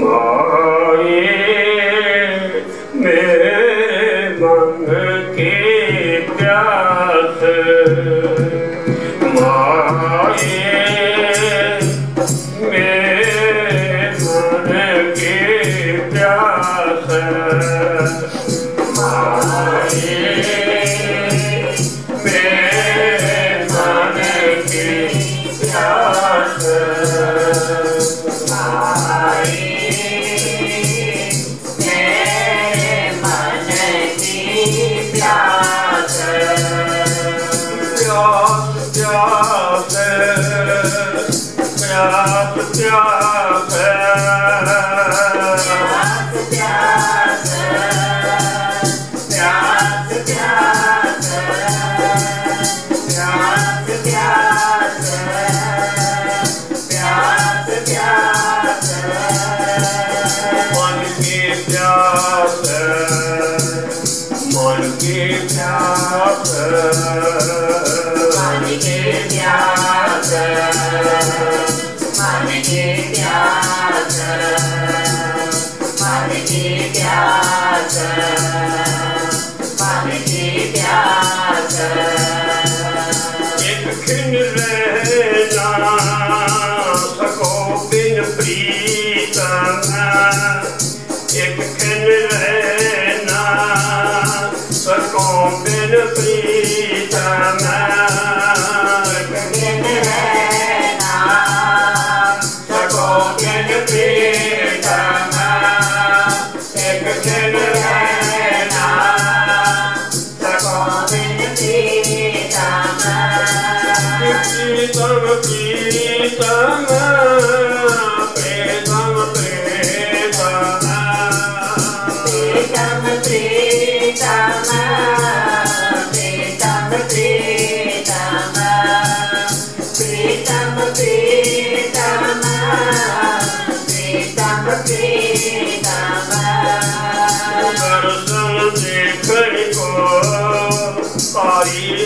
Lord. ਪਿਆਸ ਪਿਆਸ ਪਿਆਸ ਪਿਆਸ together.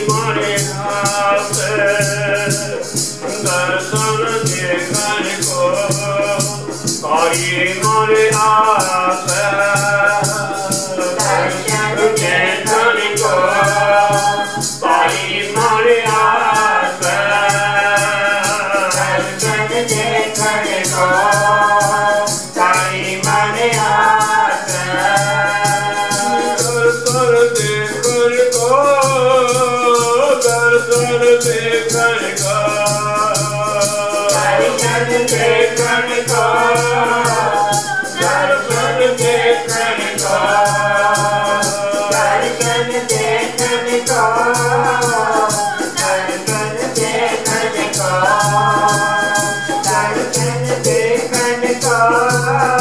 Money. Ayin Ole Ara Bye.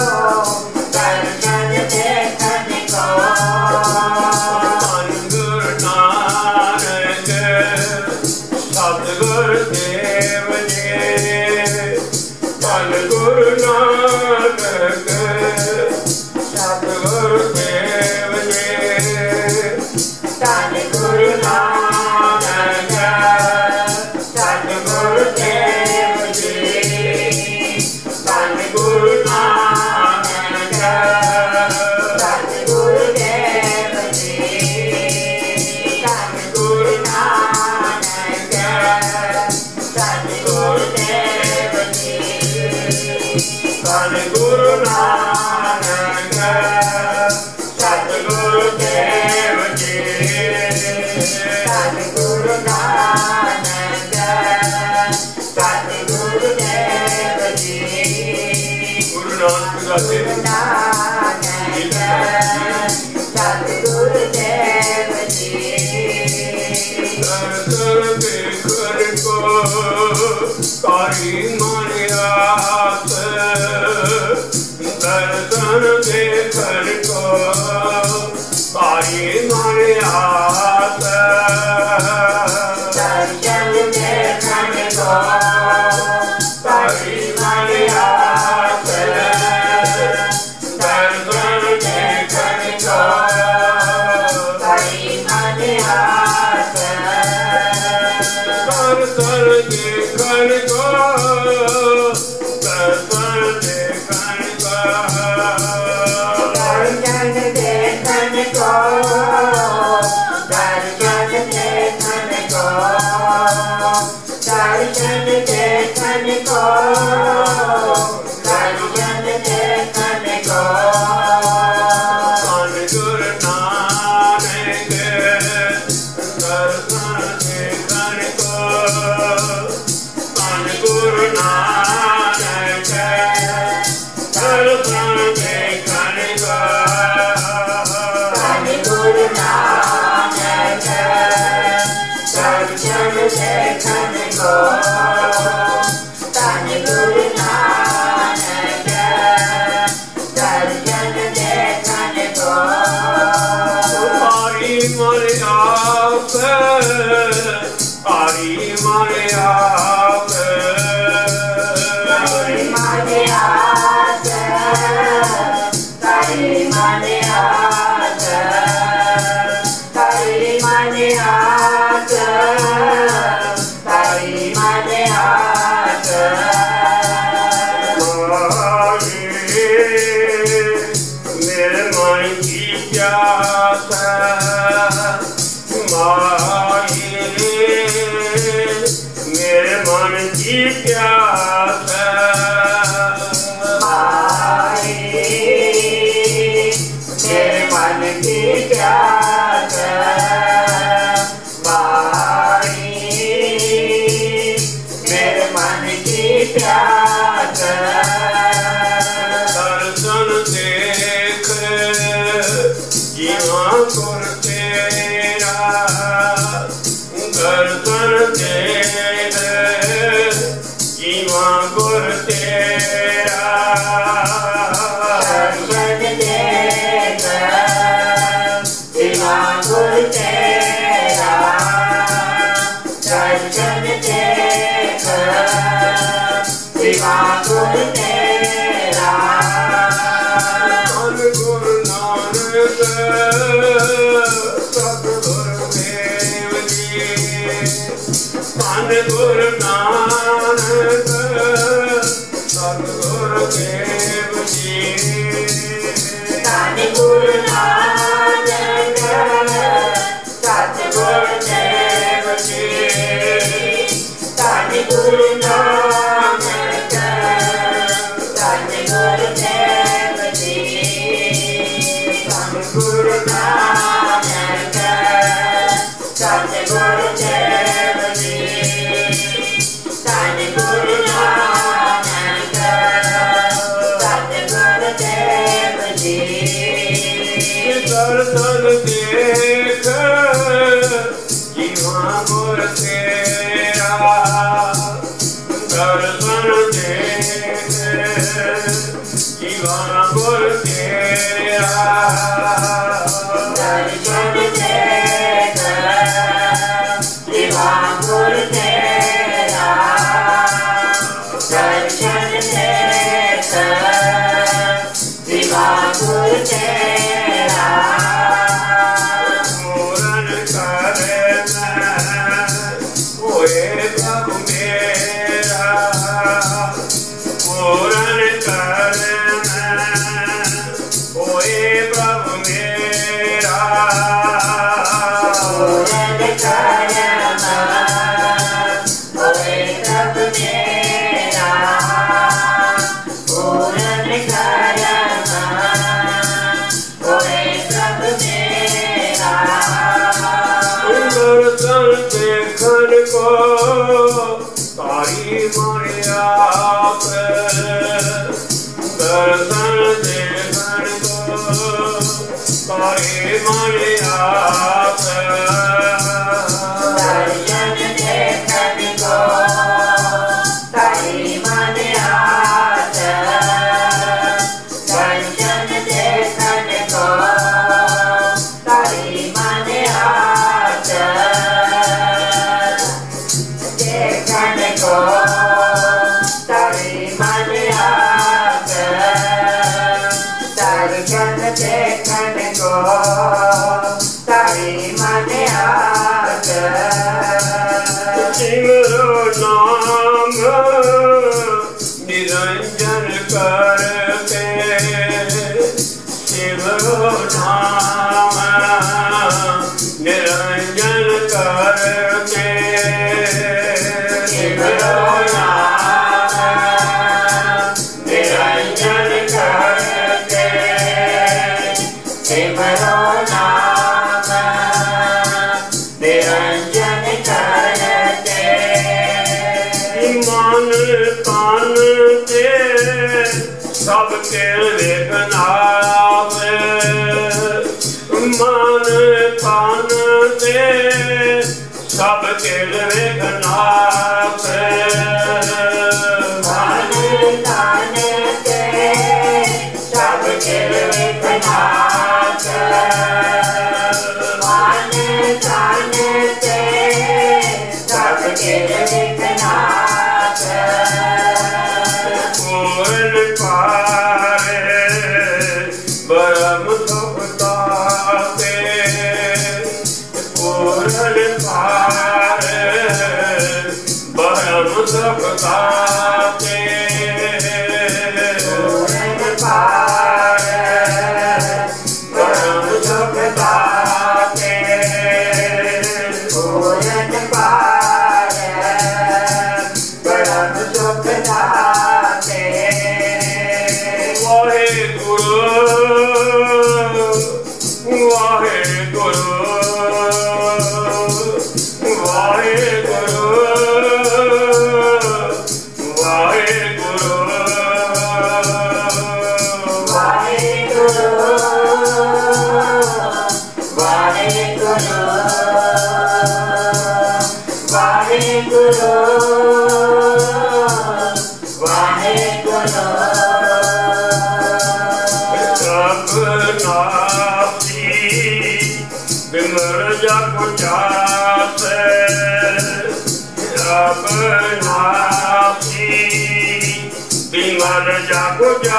America. ਆਪ ਆਰੀ ਮਨ ਆਪ। Has eternity come? We've all Bye. ਦਰਸ਼ਨ ਦੇਖਣ ਕੋ ਤਾਈ ਮਾਇਆ ਦਰਸ਼ਨ ਦੇਖਣ ਕੋ ਤਾਈ ਮਾਇਆ ਸਭ ਕੇਲੇ ਕਨਾਵੇ ਮਨ ਤਨ ਤੇ ਸਭ ਕੇਲੇ ਕਨਾਵੇ side. sahe Yeah.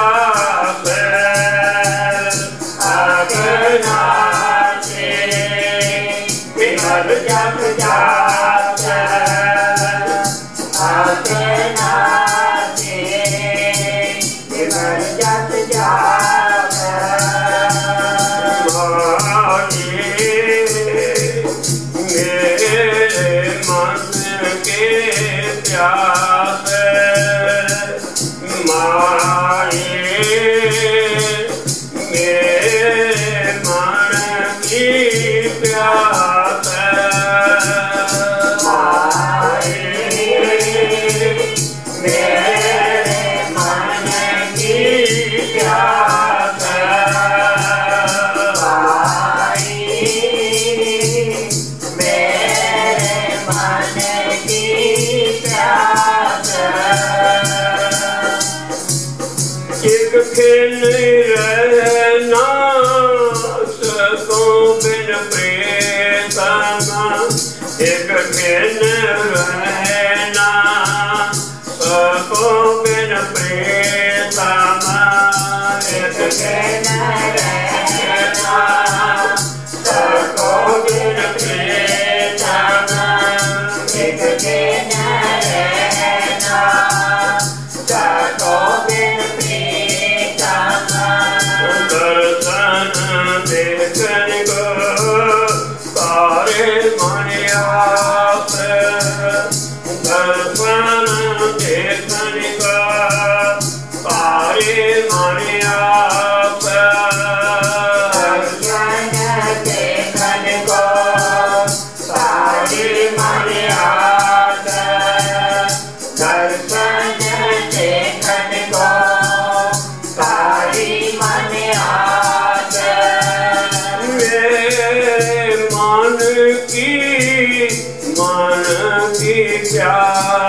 मानती मान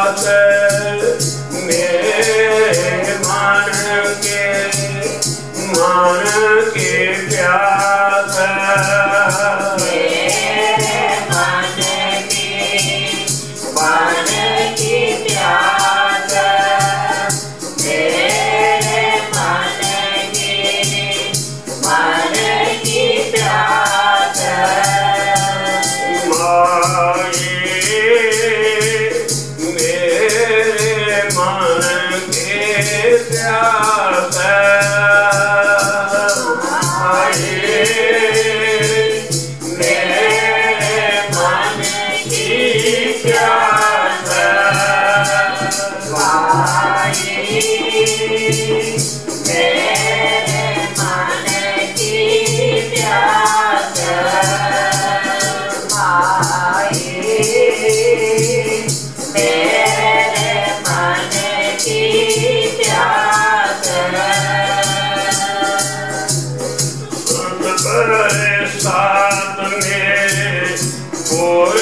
Yeah. Boy.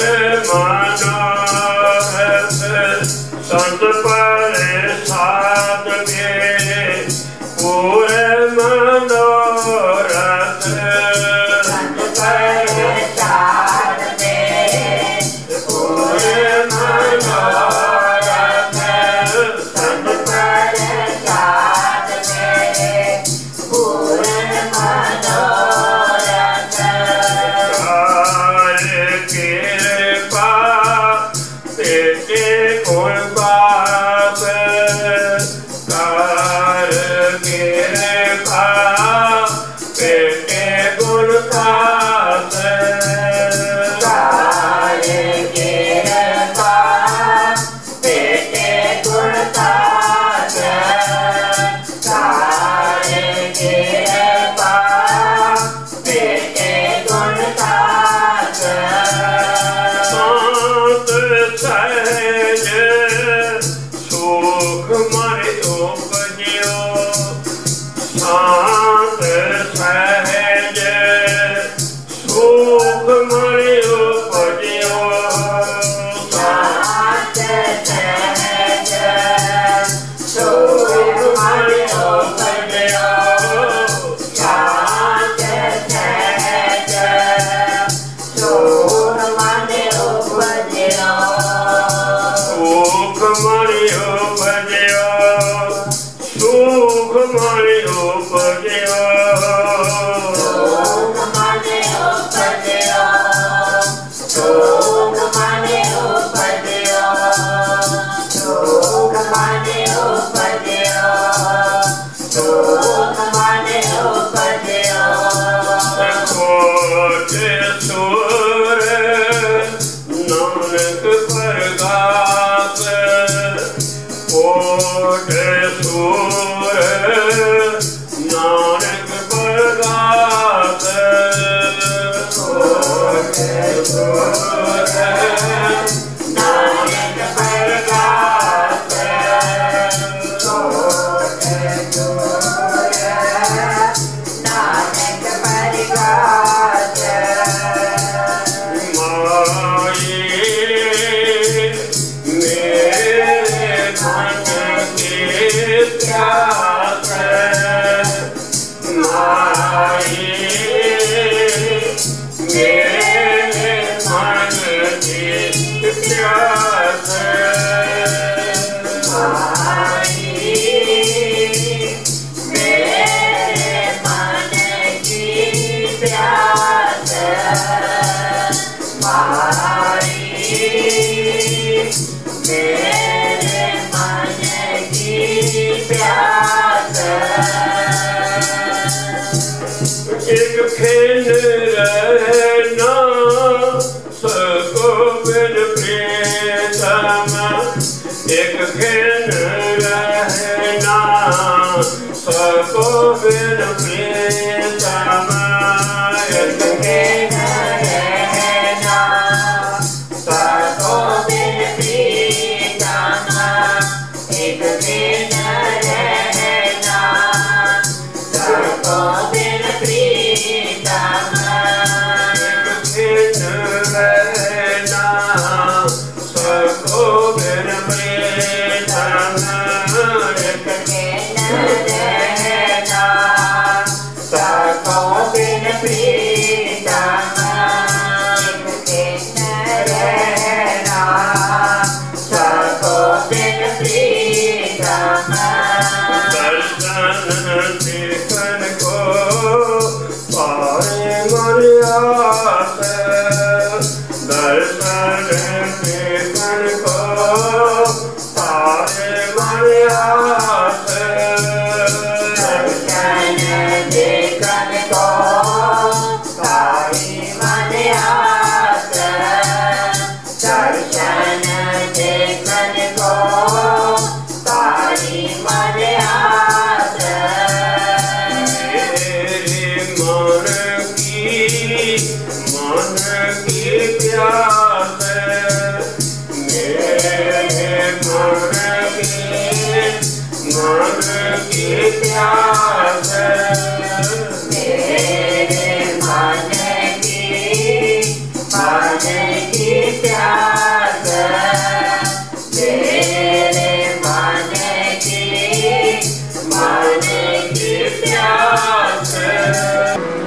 to के